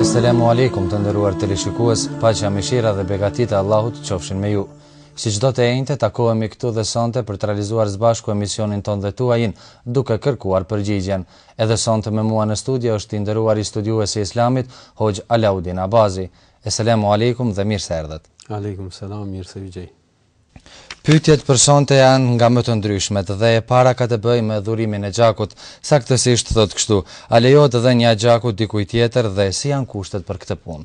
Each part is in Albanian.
Eselamu alejkum të nderuar teleshikues, paqja, mëshira dhe begatitë e Allahut qofshin me ju. Si çdo të enjte takohemi këtu edhe sonte për të realizuar së bashku emisionin tonë dhe tuajin duke kërkuar përgjigjen. Edhe sonte me mua në studio është i nderuari studiues i Islamit, Hoxhë Alaudin Abazi. Eselamu Alejkum dhe mirë se erdhët. Alejkum selam, mirë se ju gjej. Pyetjet për sonte janë nga më të ndryshmet dhe e para ka të bëjë me dhurimin e gjakut. Saktësisht thotë kështu, A lejohet dhënia e gjakut dikujt tjetër dhe si janë kushtet për këtë punë?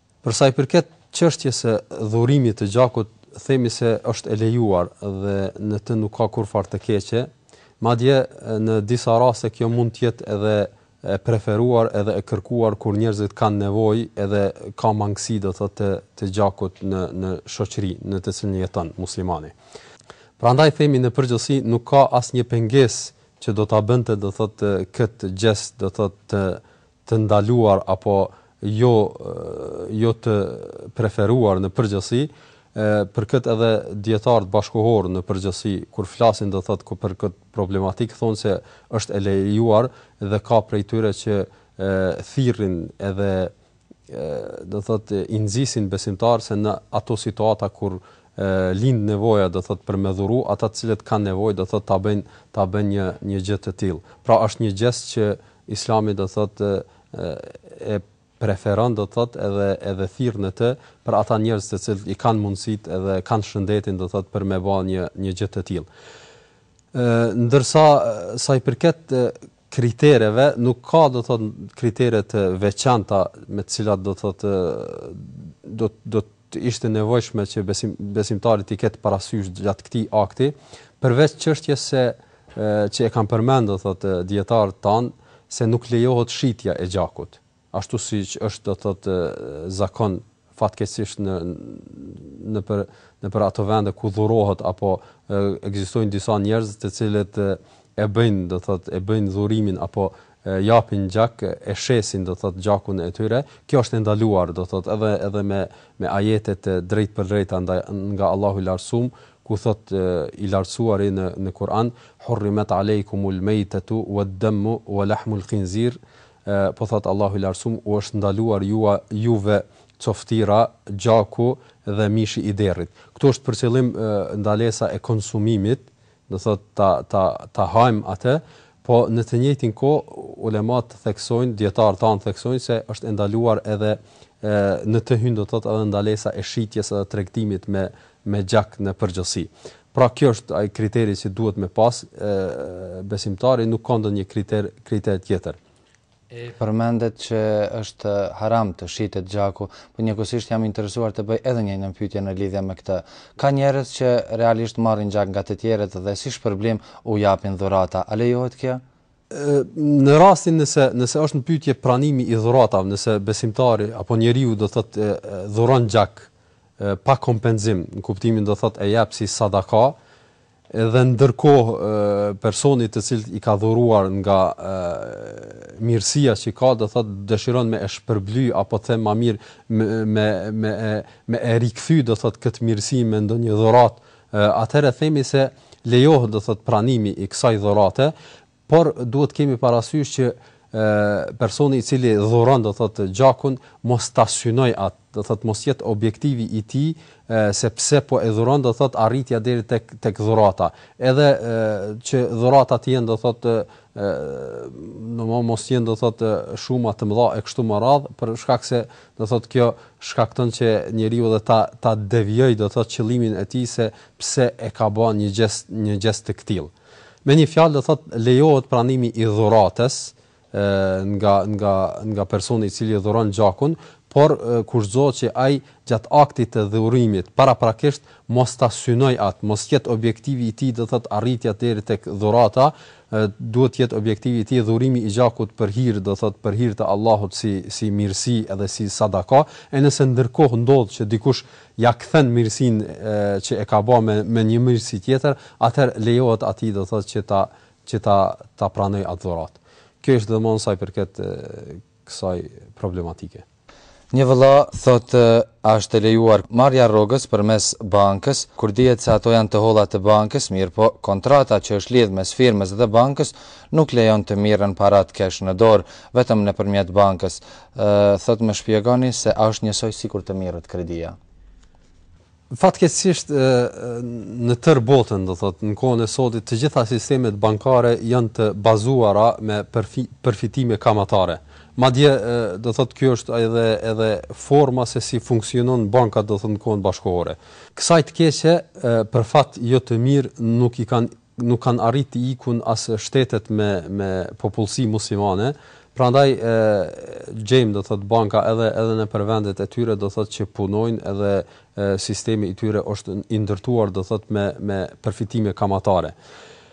Për sa i përket çështjes së dhurimit të gjakut, themi se është e lejuar dhe në të nuk ka kurrfarë të keqe, madje në disa raste kjo mund të jetë edhe e preferuar edhe e kërkuar kur njerëzit kanë nevojë edhe ka mangësi do thotë të, të gjakut në në shoqëri në të cilën jeton muslimani. Prandaj themi në përgjithësi nuk ka asnjë pengesë që do ta bënte do thotë këtë gjest do thotë të të ndaluar apo jo jo të preferuar në përgjithësi, për këtë edhe dijetarët bashkëkohorë në përgjithësi kur flasin do thotë ku për këtë problematikë thonë se është e lejuar dhe ka prej tyre që thirrin edhe do thotë i nxisin besimtarët se në ato situata kur lind nevoja do thot për me dhuru ata të cilët kanë nevojë do thot ta bëjnë ta bëjnë një një gjë të tillë. Pra është një gjest që Islami do të thotë e preferon do të thotë edhe edhe thirr në të për ata njerëz të cilët i kanë mundësitë edhe kanë shëndetin do të thotë për me ba një një gjë të tillë. Ë ndërsa sa i përket kritereve nuk ka do të thotë kritere të veçanta me të cilat do të thotë do do të ishte e nevojshme që besimtari t'i ketë parasysh gjatë këtij akti, përveç çështjes se që e kanë përmendur do thotë dijetarët tanë se nuk lejohet shitja e gjakut, ashtu siç është do thotë zakon fatkeqësisht në nëpër nëpër ato vende ku dhurohet apo ekzistojnë disa njerëz të cilët e bëjnë do thotë e bëjnë dhurimin apo japin gjak e shesin do thot gjakun e tyre kjo është e ndaluar do thot edhe edhe me me ajete të drejtpërdrejta nga nga Allahu i lartësuam ku thot i lartësuari në në Kur'an hurrimet alejkumul mejtetu wed demu we lahmul khinzir po thot Allahu i lartësuam u është ndaluar ju juve coftina gjaku dhe mishi i derrit këtu është për qëllim ndalesa e konsumimit do thotë ta ta ta hajmë atë, po në të njëjtën kohë ulemat theksojnë, dijetarët tanë theksojnë se është e ndaluar edhe ë në të hyn do thotë edhe ndalesa e shitjes edhe tregtimit me me gjak në përgjithësi. Pra kjo është ai kriteri që duhet me pas ë besimtari nuk ka ndonjë kriter kriter tjetër. Përmendet që është haram të shitet gjaku, por njëkohësisht jam i interesuar të bëj edhe një nënpytje në lidhje me këtë. Ka njerëz që realisht marrin gjak nga të tjerët dhe si shpërblim u japin dhurata. A lejohet kjo? Në rastin nëse nëse është në pyetje pranimi i dhuratave, nëse besimtari apo njeriu do thotë dhuron gjak pa kompenzim, në kuptimin do thotë e jep si sadaka, Edhe ndërkohë personi të cilit i ka dhuruar nga mirësia që ka do thot dëshiron me e shpërbly apo të them ma mir me me me e me e rikthy do thot kët mirësi me ndonjë dhurat atëherë themi se lejohet do thot pranimi i kësaj dhurate Por duhet të kemi parasysh që personi i cili dhuron do thotë gjakun mos ta synoj atë do thot mos jet objektivi i tij se pse po e dhuron do thot arritja deri tek tek dhurata edhe që dhurata të jenë do thot në më mos jenë do thot shuma të mëdha e kështu më radh për shkak se do thot kjo shkakton që njeriu edhe ta ta devijoj do thot qëllimin e tij se pse e ka ba një gjest një gjest të këtillë Me një fjalë do thotë lejohet pranimi i dhuratës nga nga nga personi i cili dhuron gjakun, por kushtëzohet që ai gjatë aktit të dhurimit paraprakisht mos ta synoj atë, mos jetë objektivi i tij do thotë arritja deri tek dhurata, duhet të jetë objektivi i tij dhurimi i gjakut për hir do thotë për hir të Allahut si si mirësi edhe si sadaka, e nëse ndërkohë ndodh që dikush ja kthen mirësinë që e ka ba me me një mirësi tjetër, atëherë lejohet atij do thotë që ta që ta ta pranojë atë dhuratë. Kjo është domthonë sa i përket kësaj problematike. Një vëlla thotë a është e lejuar marrja e rrogës përmes bankës, kur dihet se ato janë të holla të bankës, mirëpo kontrata që është lidhë mes firmës dhe bankës nuk lejon të mirren paratë kesh në dorë, vetëm nëpërmjet bankës. Thotë më shpjegoni se a është njësoj sikur të mirret kredia. Fatkeqësisht në tërë botën, do thotë, në kohën e sodit të gjitha sistemet bankare janë të bazuara me përfitime kamatare. Madje do thotë kjo është edhe edhe forma se si funksionon banka do thotë në kohën bashkohore. Kësaj të keqe për fat jo të mirë nuk i kanë nuk kanë arrit të ikun as shtetet me me popullsi muslimane, prandaj gjejmë do thot banka edhe edhe nëpër vendet e tyre do thot që punojnë edhe sistemi i tyre është i ndërtuar do thot me me përfitime kamatare.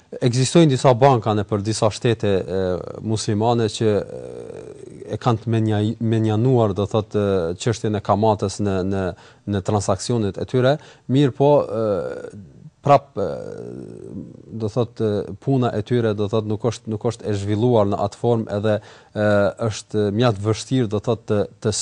Ekzistojnë disa banka nëpër disa shtete e, muslimane që e kanë të menjanuar do thot çështjen e kamatës në në në transaksionet e tyre, mirëpo prap do thot puna e tyre do thot nuk është nuk është e zhvilluar në atë formë edhe është mjaft vështirë do thot të të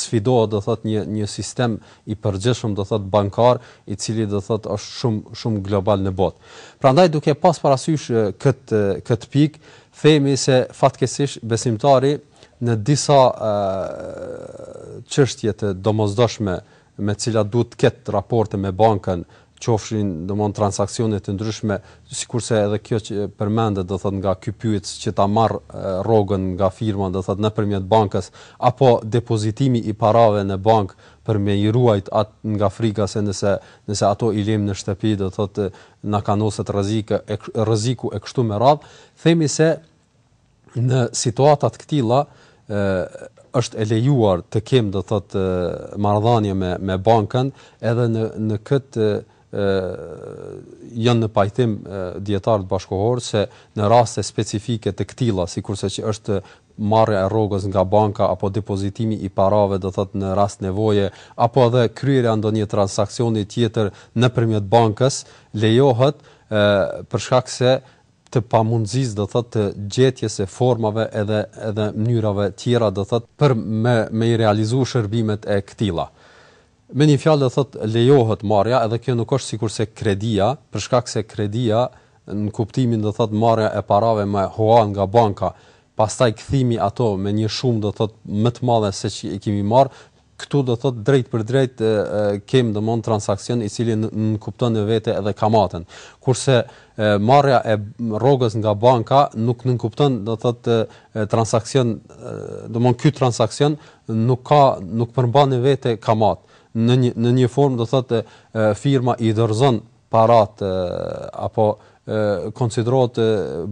sfidohet do thot një një sistem i përgjithshëm do thot bankar i cili do thot është shumë shumë global në botë. Prandaj duke pas parasysh këtë këtë pikë themi se fatkeqësisht besimtari Në disa çështje të domosdoshme me të cilat duhet të ketë raporte me bankën, qofshin domthon transaksione të ndryshme, sikurse edhe kjo që përmendet do thotë nga ky pyetës që ta marrë rrogën nga firma do thotë nëpërmjet bankës apo depozitimi i parave në bankë për me i ruajt at nga frika se nëse nëse ato i lejmë në shtëpi do thotë na kanoset rrezik e rreziku e kështu me radhë, themi se në situata të këtilla ë është e lejuar të kemi do thot marrëdhënie me me bankën edhe në në këtë ë janë në pajtim dijetarët bashkëkohorë se në raste specifike të këtilla sikurse që është marrja e rrogës nga banka apo depozitimi i parave do thot në rast nevoje apo edhe kryerja ndonjë transaksioni tjetër nëpërmjet bankës lejohet ë për shkak se të pamundësisë do thotë të gjetjes së formave edhe edhe mënyrave tjera do thotë për me me i realizu shërbimet e këtilla. Me një fjalë do thotë lejohet marrja edhe kjo nuk është sikurse kredia, për shkak se kredia në kuptimin do thotë marrja e parave me hua nga banka, pastaj kthimi i atyre me një shumë do thotë më të madhe seç i kemi marrë, Këtu do thotë drejtpërdrejt kem domthon transaksion i cili nënkupton në vete edhe kamatën. Kurse marrja e rrogës nga banka nuk nënkupton do thotë transaksion domthon ky transaksion nuk ka nuk përmban në vete kamatë. Në një në një formë do thotë firma i dorëzon paratë apo konsiderohet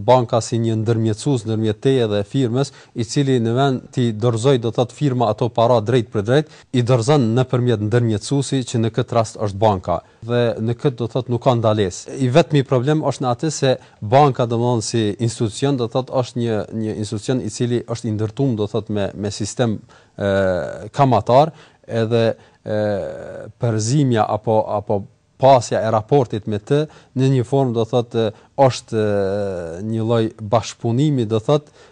banka si një ndërmjetësues ndërmjet teje dhe firmës, i cili në vend t'i dorëzojë do thotë firma ato para drejt për drejt, i dorëzon nëpërmjet ndërmjetësuesit që në këtë rast është banka dhe në këtë do thotë nuk ka ndalesë. I vetmi problem është në atë se banka domthonë si institucion do thotë është një një institucion i cili është i ndërtuar do thotë me me sistem ë kamatar edhe ë përzierja apo apo pasja e raportit me të në një formë do thotë është një lloj bashkëpunimi do thotë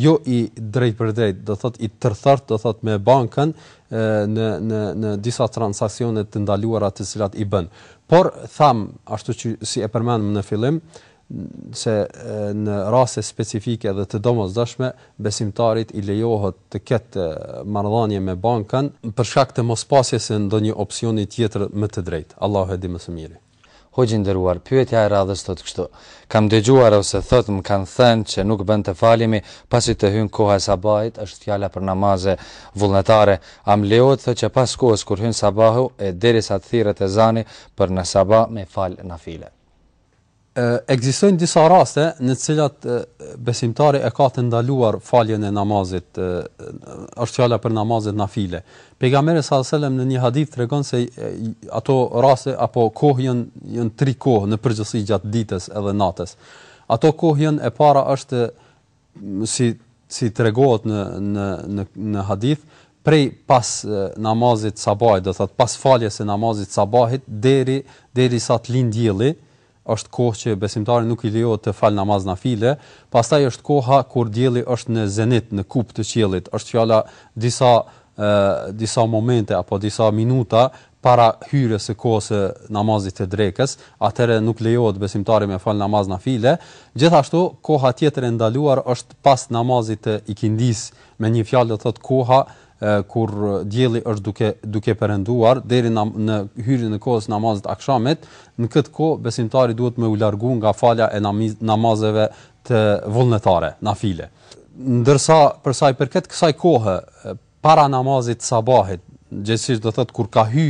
jo i drejtpërdrejtë, do thotë i tërthort do thotë me bankën në në në disa transaksione të ndaluara të cilat i bën. Por tham ashtu që si e përmendëm në fillim, se në raste specifike dhe të domosdoshme besimtarit i lejohet të ketë marrëdhënie me bankën për shkak të mospasjes së ndonjë opsioni tjetër më të drejtë. Allahu e di më së miri. Hoxhë i nderuar, pyetja e radhës thotë kështu, Kam dëgjuar ose thotë më kanë thënë që nuk bën të falemi pasi të hyn koha e sabahit, është fjala për namaze vullnetare, a më lejohet thotë që pas kohës kur hyn sabahu e derisa të thirret ezani për në sabah me fal nafile? Ekzistojnë disa raste në të cilat besimtari e ka të ndaluar faljen e namazit, është fjala për namazet nafile. Pejgamberi alejhi selam në një hadith tregon se ato raste apo kohë janë janë tri kohë në përgjithësi gjatë ditës edhe natës. Ato kohë janë e para është si si tregohet në në në në hadith prej pas namazit të sabahit, do thot pas faljes së namazit të sabahit deri derisa të lind dielli, është kohë që besimtari nuk i lejohet të fal namaz nafile, pastaj është koha kur dielli është në zenit, në kupë të qiellit, është fjala disa ë disa momente apo disa minuta para hyrjes së kohës së namazit të drekës, atëherë nuk lejohet besimtari me fal namaz nafile, gjithashtu koha tjetër e ndaluar është pas namazit të ikindisë, me një fjalë do të thotë koha kur dielli është duke duke perënduar deri në në hyrjen e kohës së namazit akshamit, në këtë kohë besimtari duhet me u largu nga falja e namazeve të vullnetare, nafile. Ndërsa për sa i përket kësaj kohe, para namazit të sabahit, gjegjësisht do thotë kur ka hy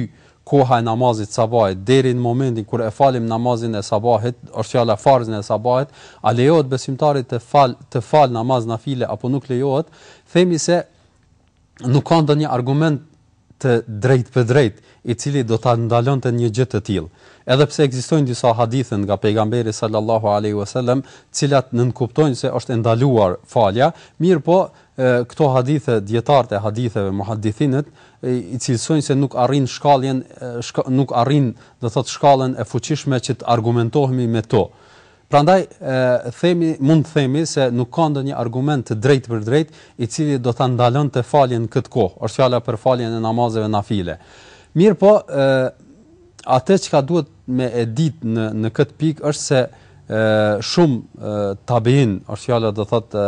koha e namazit të sabahit deri në momentin kur e falim namazin e sabahit, është fjala farzin e sabahit, a lejohet besimtarit të fal të fal namaz nafile apo nuk lejohet, themi se nuk ka ndonjë argument të drejtpërdrejt, i cili do ta ndalonte një gjë të tillë. Edhe pse ekzistojnë disa hadithe nga pejgamberi sallallahu alaihi wasallam, të cilat nënkuptojnë se është e ndaluar falja, mirëpo Këto hadithe, dijetarët e haditheve, muhaddithinët, i cilësojnë se nuk arrijnë shkallën, nuk arrijnë, do të thotë shkallën e fuqishme që të argumentohemi me to. Prandaj themi, mund të themi se nuk ka ndonjë argument të drejtpërdrejtë, i cili do ta ndalonte faljen në këtë kohë. Është fjala për faljen e namazeve nafile. Mirpo, ë atë çka duhet me e ditë në në këtë pikë është se ë shumë tabiin, është fjala do thotë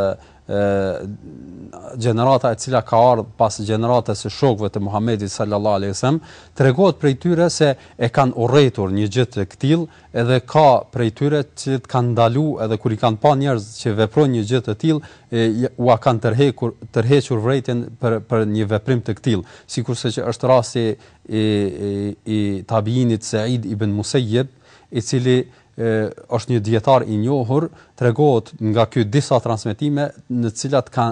gjenerata e cila ka ardhur pas gjeneratës së shokëve të Muhamedit sallallahu alaihi wasallam, tregohet prej tyre se e kanë urrejtur një gjë të këtillë, edhe ka prej tyre të cilët kanë ndalu edhe kur i kanë pa njerëz që veprojnë një gjë të tillë, ua kanë tërhekur, tërhequr vërejtjen për, për një veprim të këtillë, sikurse që është rasti i, i, i tabiinit Said ibn Musejjeb, i cili është një dijetar i njohur, tregohet nga ky disa transmetime në të cilat ka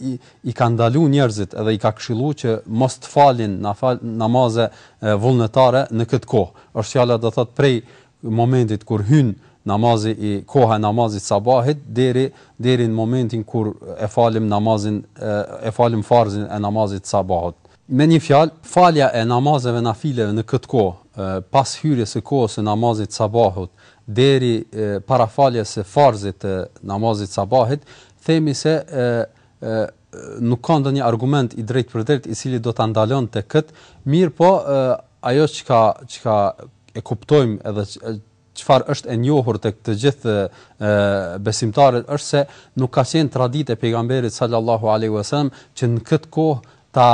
i, i ka ndalu njerëzit edhe i ka këshillu që mos të falin na fal, namaze vullnetare në këtë kohë. Është fjala do thotë prej momentit kur hyn namazi i koha e namazit sabahit deri deri në momentin kur e falim namazin e, e falim farzin e namazit sabahut. Me një fjalë, falja e namazeve nafileve në këtë kohë, pas hyrjes së kohës së namazit të sabahut deri para faljes së farzit të namazit të sabahit, themi se nuk ka ndonjë argument i drejtpërdrejtë i cili do ta ndalonte këtë, mirëpo ajo çka çka e kuptojmë edhe çfarë është e njohur tek të gjithë besimtarët është se nuk ka qenë traditë e pejgamberit sallallahu alaihi wasallam që në këtë kohë ta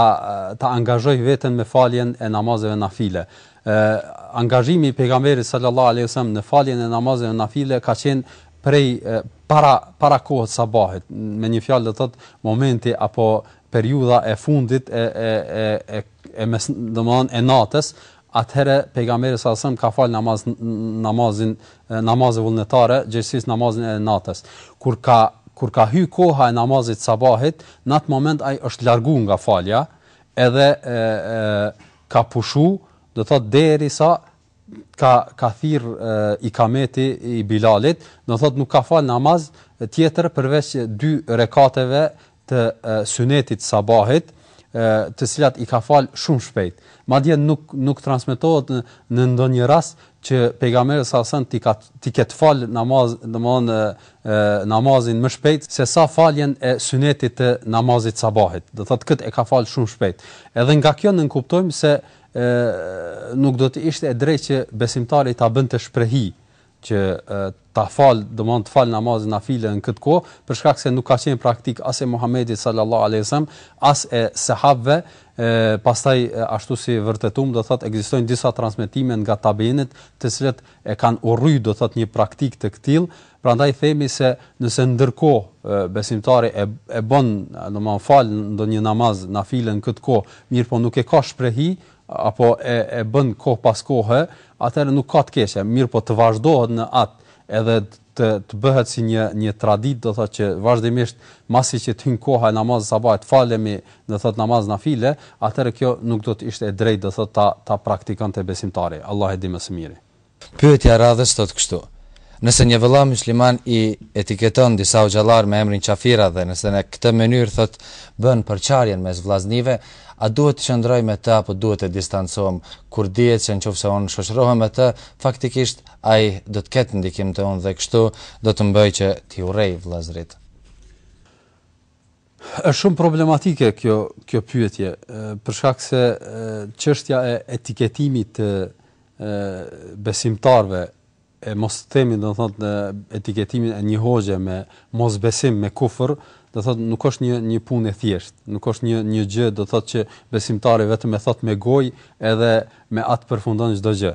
ta angazhojë veten me faljen e namazeve nafile. Ë angazhimi i pejgamberit sallallahu alaihi wasallam në faljen e namazeve nafile ka qenë prej para para kohës së sabahit, me një fjalë do thotë momenti apo periudha e fundit e e e e e mes domthon e natës Atëherë Pejgamberi sallallahu alejhi dhe sellem ka falë namaz, namazin, namaze vullnetare, gjegjësisht namazin e natës. Kur ka, kur ka hy koha e namazit të sabahit, në atë moment ai është largu nga falja, edhe e, e ka pushu, do të thotë derisa ka ka thirr ikameti i Bilalit, do thotë nuk ka fal namaz tjetër përveç dy rekateve të synetit t'sabahit, të cilat i ka fal shumë shpejt. Madje nuk nuk transmetohet në, në ndonjë rast që pejgamberi salasam t'i ka t'i ketë fal namaz, domethënë namazin më shpejt se sa faljen e synetit të namazit sabahit. Do thotë kët e ka fal shumë shpejt. Edhe nga kjo nënkuptojmë se ë nuk do të ishte e drejtë që besimtari ta bënte shprehi që ta fal, domethënë të fal namazin nafile në këtë kohë, për shkak se nuk ka qenë praktikë as e Muhamedit sallallahu alaihi wasallam, as e sahabëve, pastaj ashtu si vërtetum do thotë ekzistojnë disa transmetime nga tabiinët, të cilët e kanë urry do thotë një praktikë të këtillë, prandaj themi se nëse ndërkohë besimtari e e bën, domethënë fal ndonjë namaz nafile në këtë kohë, mirëpo nuk e ka shprehi, apo e e bën kohë pas kohe, atëherë nuk ka të keqe, mirëpo të vazhdohet në atë edhe të të bëhet si një një traditë, do thotë që vazhdimisht masi që të hyn koha e namazit të sabahit falemi, do thotë namaz nafile, atëherë kjo nuk do të ishte e drejtë, do thotë ta ta praktikonte besimtari. Allah e di më së miri. Pyetja e radhës thotë kështu, Nëse një vëlla mysliman i etiketon disa hoxhallarë me emrin qafira dhe nëse në këtë mënyrë thotë bën përçarjen mes vllaznive, a duhet të qëndroj me të apo duhet të distancohem, kur dihet se nëse unë shoqërohem me të, faktikisht ai do të ketë ndikim te unë dhe kështu do të më bëjë që t'i urrej vëllezërit? Është shumë problematike kjo kjo pyetje, për shkak se çështja e etiketimit të besimtarëve e mos themi do thotë etiketimin e një hoxhe me mosbesim me kufër, do thotë nuk është një një punë e thjeshtë, nuk është një një gjë do thotë që besimtari vetëm e thotë me gojë edhe me atë përfundon çdo gjë.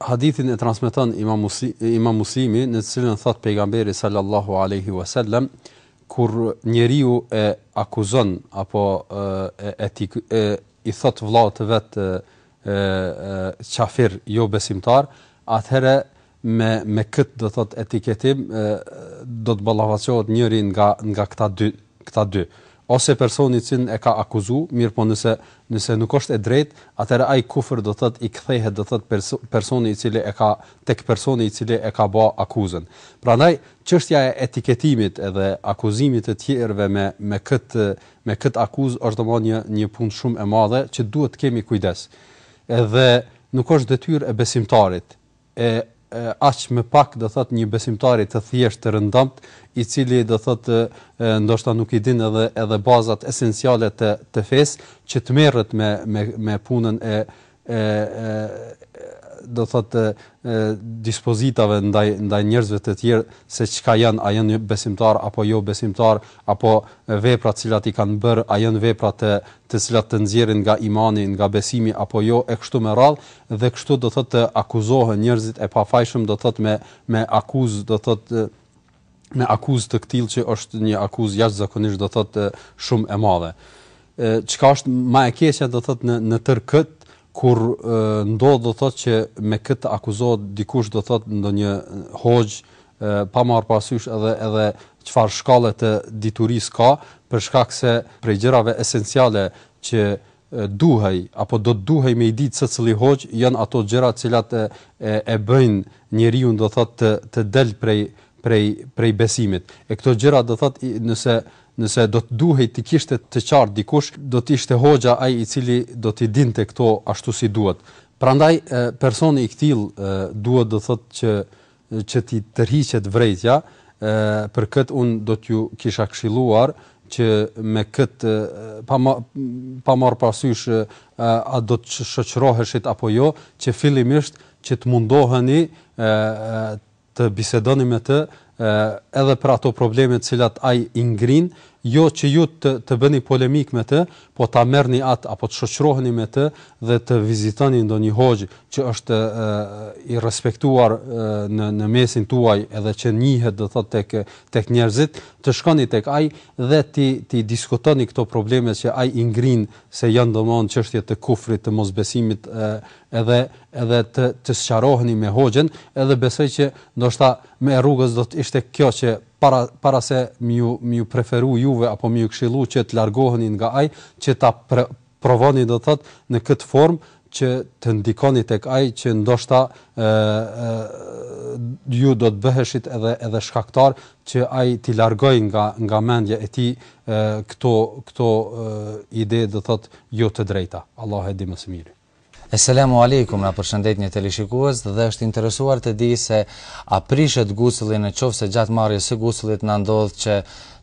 Hadithin e transmeton Imam Muslimi, në të cilin thot pejgamberi sallallahu alaihi wasallam, kur njeriu e akuzon apo e e, e, e i thot vëllaut të vet e, e, qafir jo besimtar, atëherë me me këtë do thot etiketim e, do të ballafaqohet njëri nga nga këta dy këta dy ose personi i cili e ka akuzu, mirëpo nëse nëse nuk është e drejtë, atëherë ai kufër do thotë i kthehet do të thotë pers personi i cili e ka tek personi i cili e ka ba akuzën. Prandaj çështja e etiketimit edhe akuzimit të tjerëve me me këtë me këtë akuzë është domethënë një një punë shumë e madhe që duhet të kemi kujdes. Edhe nuk është detyrë e besimtarit e aq më pak do thot një besimtari të thjesht të rëndomtë, i cili do thot ndoshta nuk i din edhe edhe bazat esenciale të të fesë që të merret me me me punën e e do thot e dispozitave ndaj ndaj njerëzve të tjerë se çka janë, a janë besimtar apo jo besimtar, apo veprat të cilat i kanë bërë, a janë vepra të të cilat të nxjerrin nga imani, nga besimi apo jo e kështu me radhë, dhe kështu do thot të akuzohen njerzit e pafajshëm do thot me me akuz do thot me akuz të ktill që është një akuz jashtëzakonisht do thot shumë e madhe çka është më e keqja do thot në në tër kët kur ndodh do thot që me kët akuzohet dikush do thot ndonjë hoxh pa marr parasysh edhe edhe çfarë shkalle të diturisë ka për shkak se prej gjërave esenciale që duhej apo do të duhej me i ditë secili hoxhë janë ato gjëra të cilat e e bëjnë njeriun do thotë të të del prej prej prej besimit e këto gjëra do thotë nëse nëse do të duhej t'i kishte të qartë dikush do të ishte hoxha ai i cili do t'i dinte këto ashtu si duhet prandaj personi i këtill duhet do thotë që që t'i tërhiqet vërejtja, për këtë unë do t'ju kisha këshilluar që me këtë pa pa marrë parasysh a do të shoqëroheshit apo jo, që fillimisht që të mundoheni të bisedoni me të edhe për ato probleme të cilat ai i ngrin, jo që ju të të bëni polemikë me të, po ta merrni atë apo të shoqëroheni me të dhe të vizitoni ndonjë hoxhë që është i respektuar në në mesin tuaj edhe që njihet do thotë tek tek njerëzit të shkoni tek ai dhe t'i t'i diskutoni këto probleme që ai i ngrin se janë domthon çështje të kufrit të mosbesimit edhe edhe të të sqaroheni me hoxhën edhe besoj që ndoshta me rrugës do të ishte kjo që para para se me ju me ju preferu juve apo me ju këshillu që të largoheni nga ai që ta pre, provoni do thotë në këtë formë që të ndikoni tek ai që ndoshta ë ju do të bëheshit edhe edhe shkaktar që ai t'i largojë nga nga mendja e tij këto këto ide do thotë jo të drejta Allahu e di më së miri Eselamu alejkum na përshëndet një teleshikues dhe është interesuar të dijë se a prishet gusulli në qoftë se gjatë marrjes së gusullit na ndodh që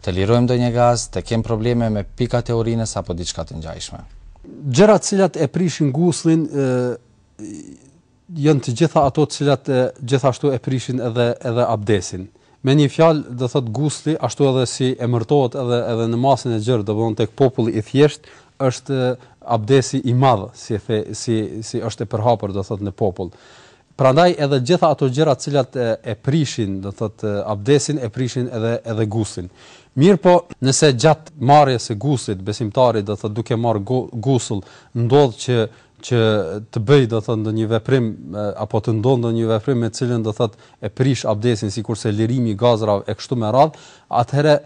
të lirojmë ndonjë gaz, të kemi probleme me pika të urinës apo diçka të ngjajshme. Gjërat të cilat e prishin gusllin janë të gjitha ato të cilat gjithashtu e prishin edhe edhe abdesin. Me një fjalë do thotë guslli ashtu edhe si emërtohet edhe edhe në masën e gjerë, domethënë tek populli i thjeshtë është abdesi i madh, si dhe si si është e përhapur do thotë në popull. Prandaj edhe gjitha ato gjëra të cilat e, e prishin do thotë abdesin e prishin edhe edhe gusllin. Mirpo, nëse gjatë marrjes së gusllit besimtari do thotë duke marrë gusull ndodh që që të bëjë do thotë ndonjë veprim apo të ndodhë ndonjë veprim me të cilën do thotë e prish abdesin sikurse lirimi i gazrave e kështu me radhë, atëherë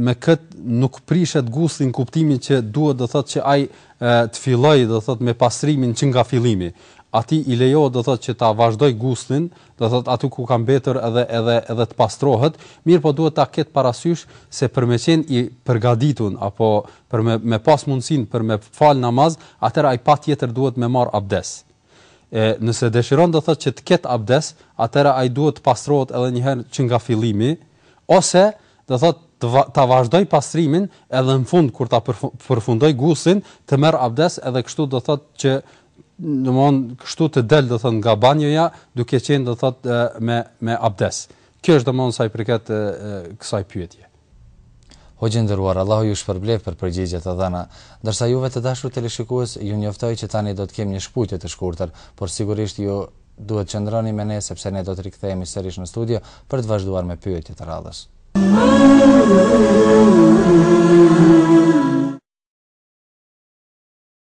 me këtë nuk prishet guslli në kuptimin që duhet do thotë që ai të fillojë do thotë me pastrimin që nga fillimi. Atij i lejohet do thotë që ta vazhdojë gusllin do të thotë aty ku ka mbetur edhe edhe edhe të pastrohet, mirëpo duhet ta ketë parasysh se për me qenë i përgatitur apo për me me pas mundësinë për me fal namaz, atëherë ai patjetër duhet me marr abdes. E nëse dëshiron do thotë që të ketë abdes, atëherë ai duhet të pastrohet edhe një herë që nga fillimi ose do thotë ta vazhdoj pastrimin edhe në fund kur ta përfundoj guslin të merr abdes edhe kështu do thotë që domthon kështu të del do thot nga banjoja duke qenë do thot me me abdes. Kjo është domthon sa i përket kësaj pyetje. Hoxhë i nderuar, Allahu ju shpërbleftë për përgjigjet e dhëna. Ndërsa juve të dashur teleshikues, ju njoftoj që tani do të kemi një shkëputje të shkurtër, por sigurisht ju duhet të qëndroni me ne sepse ne do të rikthehemi sërish në studio për të vazhduar me pyetjet e radhës.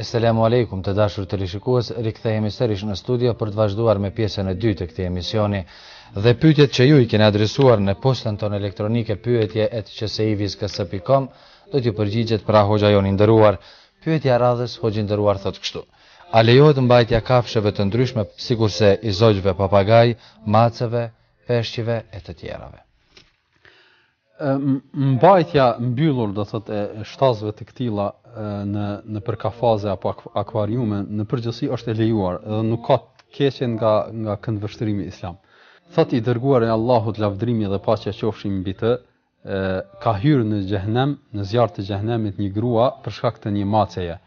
Eselamu alaikum të dashur teleshikues, rikthehemi sërish në studio për të vazhduar me pjesën e dytë të këtij emisioni dhe pytjet që ju i keni adresuar në postën tonë elektronike pyetje et qsi viskës së pik com, do t'ju përgjigjet pra hoxha jonë i nderuar. Pyetja e radhës, Hoxhë i nderuar thotë kështu, A lejohet mbajtja e kafshëve të ndryshme sikurse i zogjve papagaj, maceve, peshqve e të tjerave? Mbajtja mbyllur do thotë e shtazëve të këtilla në nëpër kafaze apo akuariume në përgjithësi është e lejuar dhe nuk ka të keqe nga nga këndvështrimi islam. Thot i dërguari i Allahut lavdrimi dhe paqja qofshin mbi të, ka hyrë në xhehenem, në zjarr të xhehenemit një grua për shkak të një maceje.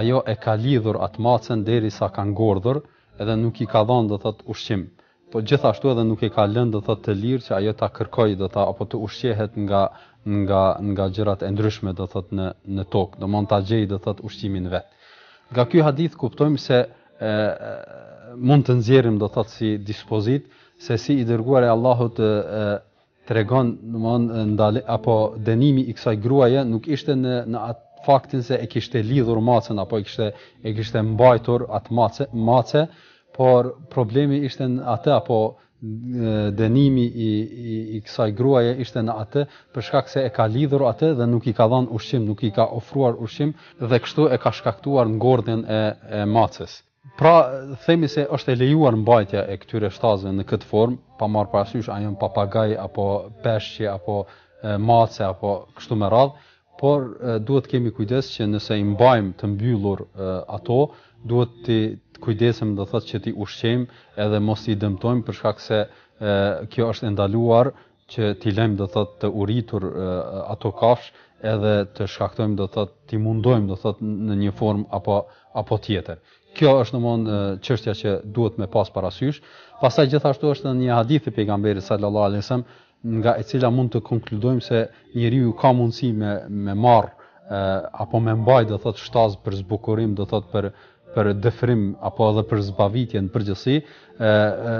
Ajo e ka lidhur atë macen derisa ka ngordhur dhe nuk i ka dhënë do thotë ushqim. Po gjithashtu edhe nuk e ka lënë do thotë të lirë që ajo ta kërkojë do ta apo të ushqehet nga nga nga gjërat e ndryshme do thotë në në tokë. Do mund ta gjejë do thotë ushqimin vet. Nga ky hadith kuptojmë se e, mund të nxjerrim do thotë si dispozitë se si i dërguari i Allahut e, tregon domthonë ndale apo dënimi i kësaj gruaje nuk ishte në në atë faktin se e kishte lidhur macen apo e kishte e kishte mbajtur atë mace mace por problemi ishte në atë apo dënimi i i, i kësaj gruaje ishte në atë për shkak se e ka lidhur atë dhe nuk i ka dhënë ushqim, nuk i ka ofruar ushqim dhe kështu e ka shkaktuar ngordhjen e e maces. Pra, themi se është e lejuar mbajtja e këtyre shtazëve në këtë formë, pa marrë parasysh a janë papagaj apo peshqi apo mace apo kështu me radhë, por duhet të kemi kujdes që nëse i mbajmë të mbyllur ato, duhet të kujdesemi do thotë që t'i ushqejmë edhe mos t'i dëmtojmë për shkak se kjo është e ndaluar që t'i lëmë do thot të uritur ato kafsh edhe të shkaktojmë do thot t'i mundojmë do thot në një formë apo apo tjetër. Kjo është domthonë çështja që duhet me pas parasysh. Pastaj gjithashtu është një hadith i pejgamberit sallallahu alajhi wasallam nga e cila mund të konkludojmë se njeriu ka mundësi me me marr apo me mbaj do thot shtaz për zbukurim do thot për për dëfrim apo edhe për zbavitje në përgjithësi, e, e,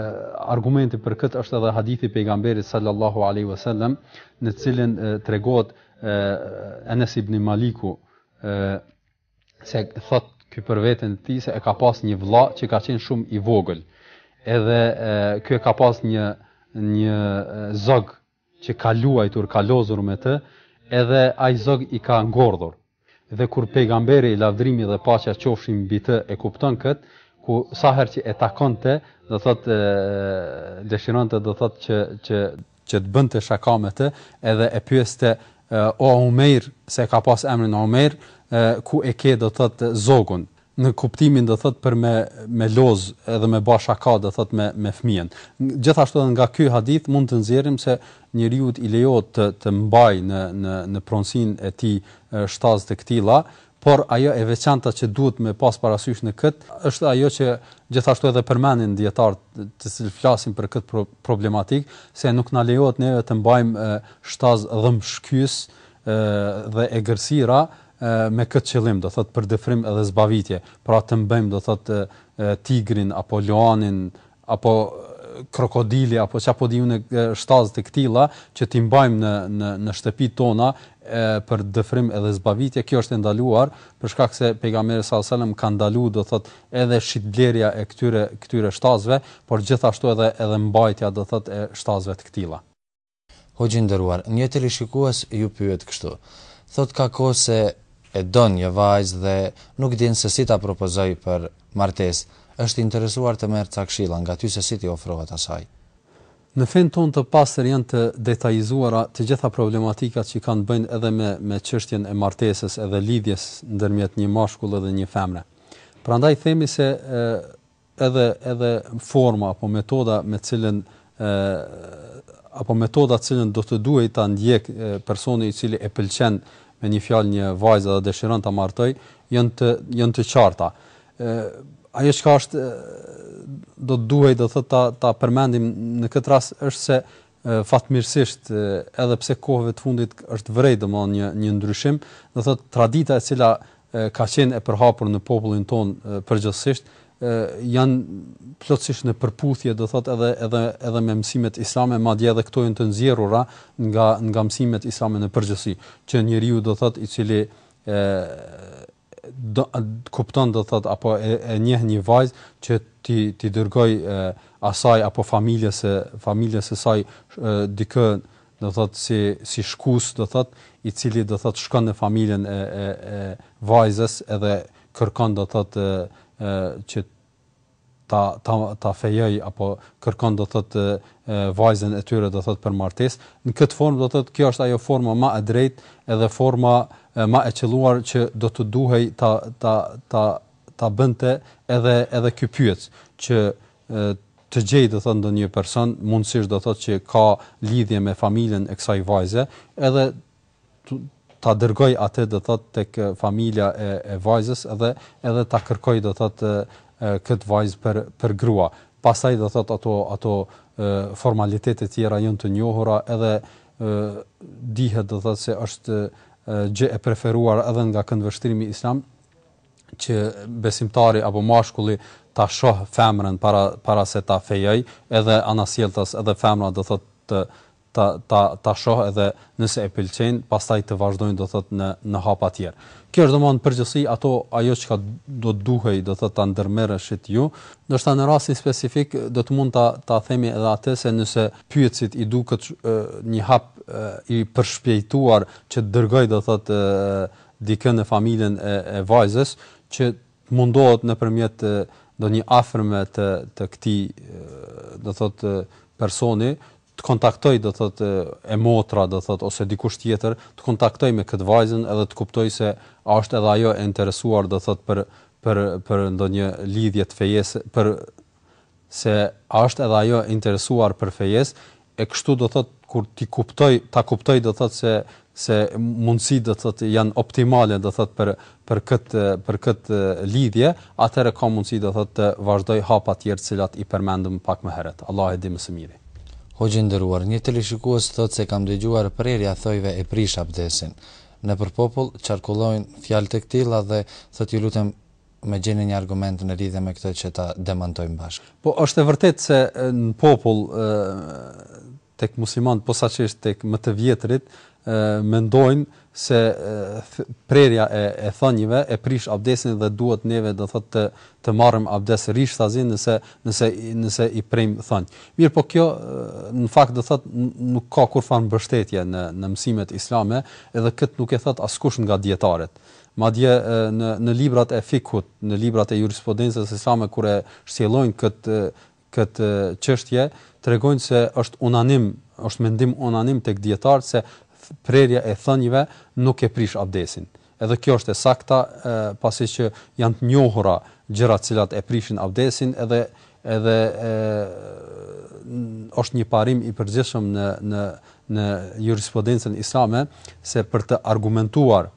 argumenti për këtë është edhe hadithi pejgamberit sallallahu aleyhi vësallem, në cilin e, tregohet Enes ibn Maliku, e, se thot ky për veten e tij se e ka pas një vla që ka qenë shumë i vogël, edhe e, ky e ka pas një, një zog që ka luajtur, ka lozur me të, edhe ai zog i ka ngordhur. Dhe kur Pejgamberi, lavdrimi dhe paqja qofshin mbi të, e kupton këtë, ku sa herë që e takonte, do thotë dëshironte do thotë që që që të bënte shaka me të, edhe e pyeste o Umeir, se e ka pas emrin Umeir, ku e ke do thotë zogun. në kuptimin do thot për me me loz edhe me ba shaka do thot me me fëmijën gjithashtu edhe nga ky hadith mund të nxjerrim se njeriut i lejohet të të mbajë në në në pronësinë e tij shtazë të këtilla por ajo e veçanta që duhet me pas parasysh në kët është ajo që gjithashtu edhe përmendin dijetarët të cilët flasin për kët problematik se nuk na lejohet neve të mbajmë shtazë dhëmbshqyes dhe egërsira me këtë qëllim, do thotë për dëfrim edhe zbavitje, pra të mbajmë do thotë tigrin apo luanin apo krokodili apo ça po di unë shtazë të këtilla që t'i mbajmë në në në shtëpitë tona e për dëfrim edhe zbavitje kjo është e ndaluar për shkak se pejgamberi sallallahu alajhi wasallam ka ndaluar do thotë edhe shitblerja e këtyre këtyre shtazëve por gjithashtu edhe edhe mbajtja do thotë e shtazëve të këtilla Hoxhë i nderuar, një teleshikues ju pyet kështu. Thotë ka kohë se e don një vajzë dhe nuk din se si ta propozojë për martesë. Është i interesuar të merr ca këshilla nga ty se si t'i ofrohet asaj. Në fenë tonë të pastër janë të detajizuara të gjitha problematikat që kanë të bëjnë edhe me me çështjen e martesës edhe lidhjes ndërmjet një mashkulli dhe një femre. Prandaj themi se edhe edhe forma apo metoda me cilën ë apo metoda të cilën do të duhej ta ndjek personi i cili e pëlqen me një fjalë një vajzë dhe dëshiron ta martoj, janë të janë të qarta. ë Ajo çka është do të duhej do thotë ta ta përmendim në këtë rast është se fatmirësisht edhe pse kohëve të fundit është vrej domthon një një ndryshim do thotë tradita e cila ka qenë e përhapur në popullin tonë përgjithësisht janë plotësisht në përputhje do thotë edhe edhe edhe me mësimet islame madje edhe këto janë të nxjerrura nga nga mësimet islame në përgjithësi që njeriu do thotë i cili e do kupton do thot apo e, e njeh një vajzë që t'i t'i dërgoj e, asaj apo familjes së familjes së saj dikë do thot si si shkus do thot i cili do thot shkon në familjen e e, e vajzës edhe kërkon do thot e, e, që ta ta ta fejoj apo kërkon do thot vajzën e tyre do thot për martesë në këtë formë do thot kjo është ajo forma ma e drejtë edhe forma ma e qëlluar që do të duhej ta ta ta ta bënte edhe edhe ky pyetës që të gjej do thot ndonjë person mundësisht do thot që ka lidhje me familjen e kësaj vajze edhe ta dërgoj atë do thotë tek familja e e vajzës edhe edhe ta kërkoj do thotë këtë vajzë për për grua. Pastaj do thotë ato ato formalitete tjera janë të njohura edhe dihet do thotë se është gjë e preferuar edhe nga këndvështrimi islam që besimtari apo mashkulli ta shoh femrën para para se ta fejoj, edhe anasjelltas edhe femra do thotë të ta ta ta shoh edhe nëse e pëlqen pastaj të vazhdojnë do thot në në hapa tjerë kjo është domthonë përgjithësi ato ajo çka do të duhej do thot ta ndërmerreshit ju ndoshta në rastin specifik do të mund ta ta themi edhe atë se nëse pyetësit i duket një hap i përshpejtuar që të dërgoj do thot dikë në familjen e, e vajzës që të mundohet nëpërmjet ndonjë të afërme të të këtij do thot personi të kontaktoj do thot e motra do thot ose dikush tjetër të kontaktoj me kët vajzën edhe të kuptoj se a është edhe ajo e interesuar do thot për për për ndonjë lidhje të fejesë për se a është edhe ajo e interesuar për fejesë e kështu do thot kur t'i kuptoj ta kuptoj do thot se se mundësitë do të thotë janë optimale do të thotë për për këtë për këtë lidhje, atëherë ka mundësi do të thotë të vazhdojnë hapa të tjerë të cilat i përmendëm pak më herët. Allahu e di më së miri. Hoxhë i nderuar, një teleshikues thotë se kam dëgjuar prerja e thonjve e prish abdesin. Nëpër popull qarkullojnë fjalë të këtilla dhe thotë ju lutem më gjeni një argument në lidhje me këtë që ta demantojmë bashkë. Po është e vërtetë se në popull tek muslimanët posaçërisht tek më të vjetrit mendojnë se prerja e e thonjve e prish abdesin dhe duhet neve do thotë të të marrim abdes rishtazi nëse nëse nëse i prejmë thonjtë. Mirëpo kjo në fakt do të thotë nuk ka kurrfarë mbështetje në në mësimet islame, edhe këtë nuk e thotë askush nga dijetarët. Madje në në librat e fikhut, në librat e jurisprudencës islame kur e shtjellojnë kët këtë çështje tregojnë se është unanim, është mendim unanim tek dijetarët se prerja e thonjve nuk e prish abdesin. Edhe kjo është e sakta, pasi që janë të njohura gjërat të cilat e prishin abdesin edhe edhe është një parim i përgjithshëm në në në jurisprudencën islame se për të argumentuar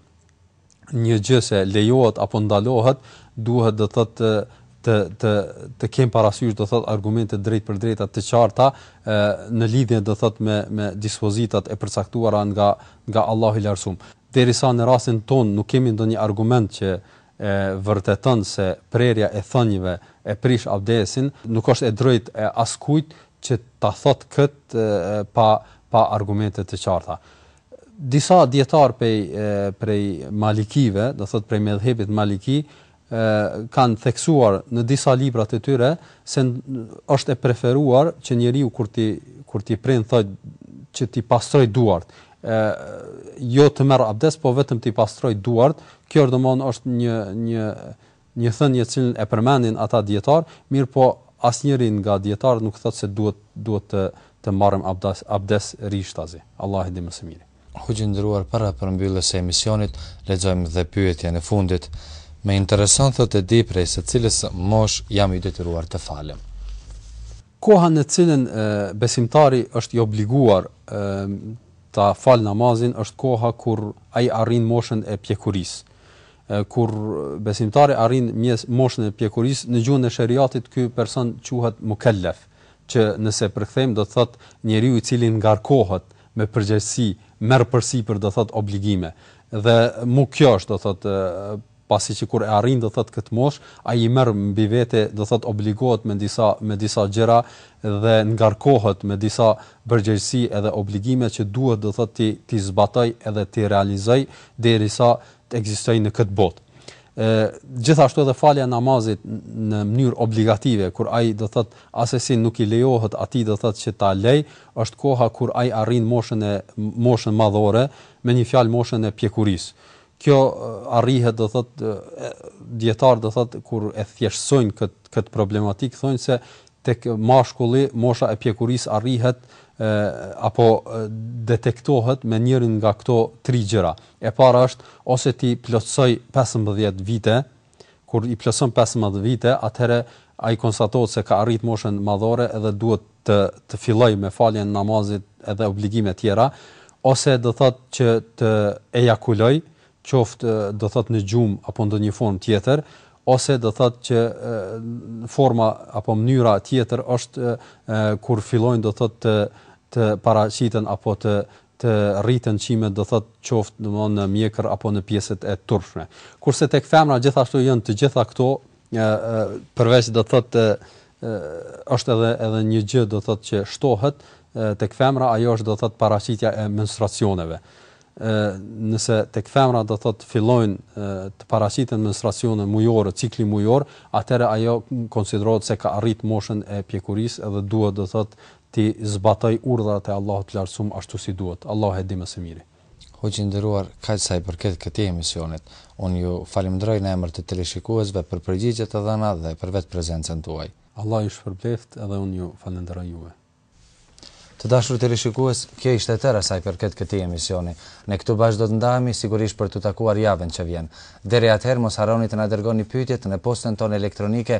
një gjë se lejohet apo ndalohet, duhet do të thotë të të të të kemi parasysh do të thotë argumente të drejtpërdrejta të qarta ë në lidhje do të thotë me me dispozitat e përcaktuara nga nga Allahu i Lartësuar. Derisa në rastin tonë nuk kemi ndonjë argument që e vërteton se prerja e thonjve e prish abdesin, nuk është e drejtë e askujt që ta thotë këtë pa pa argumente të qarta. Disa dijetarë pej prej malikive, do të thotë prej medhhebit maliki, ë kanë theksuar në disa libra të tyre se është e preferuar që njeriu kur t'i kur t'i prenë thonjtë që t'i pastrojë duart ë jo të merr abdes, po vetëm t'i pastrojë duart, kjo është domethënë është një një Një thënie të cilën e përmendin ata dijetarë, mirëpo asnjëri nga dijetarët nuk thotë se duhet duhet të të marrim abdas abdes rishtazi. Allahu e di më së miri. Hoxhë i nderuar para përmbylljes së emisionit lexojmë dhe pyetjen e fundit. Më intereson thotë të di prej së cilës moshë jam i detyruar të falem. Koha në cilën besimtari është i obliguar ta falë namazin është koha kur ai arrin moshën e pjekurisë. Kur besimtari arrin moshën e pjekurisë, në gjuhën e sheriatit ky person quhet mukellef, që nëse e përkthejmë do të thotë njeriu i cili ngarkohet me përgjegjësi, merr përsipër do thotë obligime. Dhe mu kjo është do thotë pasi që kur e arrin do thotë këtë moshë, ai i merr mbi vete do thotë obligohet me disa me disa gjëra dhe ngarkohet me disa përgjegjësi edhe obligime që duhet do thotë t'i t'i zbatojë edhe t'i realizojë derisa të ekzistojë në këtë botë. Ë gjithashtu edhe falja e namazit në mënyrë obligative kur ai do thot asesi nuk i lejohet atij do thot që ta lejë, është koha kur ai arrin moshën e moshën madhore, me një fjalë moshën e pjekurisë. Kjo arrihet do thot dijetarët do thot kur e thjeshtësojnë kët kët problematikë thonë se tek mashkulli mosha e pjekurisë arrihet apo detektohet me njërin nga këto tri gjëra. E para është ose t'i plotësojë pesëmbëdhjetë vite, kur i plotëson pesëmbëdhjetë vite, atëherë ai konstatohet se ka arrit moshën madhore edhe duhet të të fillojë me faljen e namazit edhe obligime tjera, ose do thotë që të ejakulojë, qoftë do thotë në gjumë apo ndonjë formë tjetër, ose do thotë që forma apo mënyra tjetër është kur fillojnë do thotë të të paraqiten apo të të rriten qimet do thot qoftë domethënë në mjekër apo në pjesët e turpshme. Kurse tek femra gjithashtu janë të gjitha këto ë përveç do thot ë është edhe edhe një gjë do thot që shtohet tek femra ajo është do thot paraqitja e menstruacioneve. ë nëse tek femra do thot fillojnë të paraqiten menstruacione mujore, cikli mujor, atëherë ajo konsiderohet se ka arrit moshën e pjekurisë dhe duhet do thot t'i zbatojë urdhrat e Allahut të Lartësuam ashtu si duhet. Allahu e di më së miri. Hoxhë i nderuar, kaq sa i përket këtij emisionit. Unë ju falemnderoj në emër të teleshikuesve për përgjigjet e dhëna dhe për vetë prezencën tuaj. Allah ju shpërbleftë, edhe unë ju falënderoj juve. Të dashur teleshikues, kjo ishte e tëra sa i përket këtij emisioni. Ne këtu bashkë do të ndahemi, sigurisht për t'u takuar javën që vjen. Deri atëherë mos harroni të na dërgoni pyetjet në postën tonë elektronike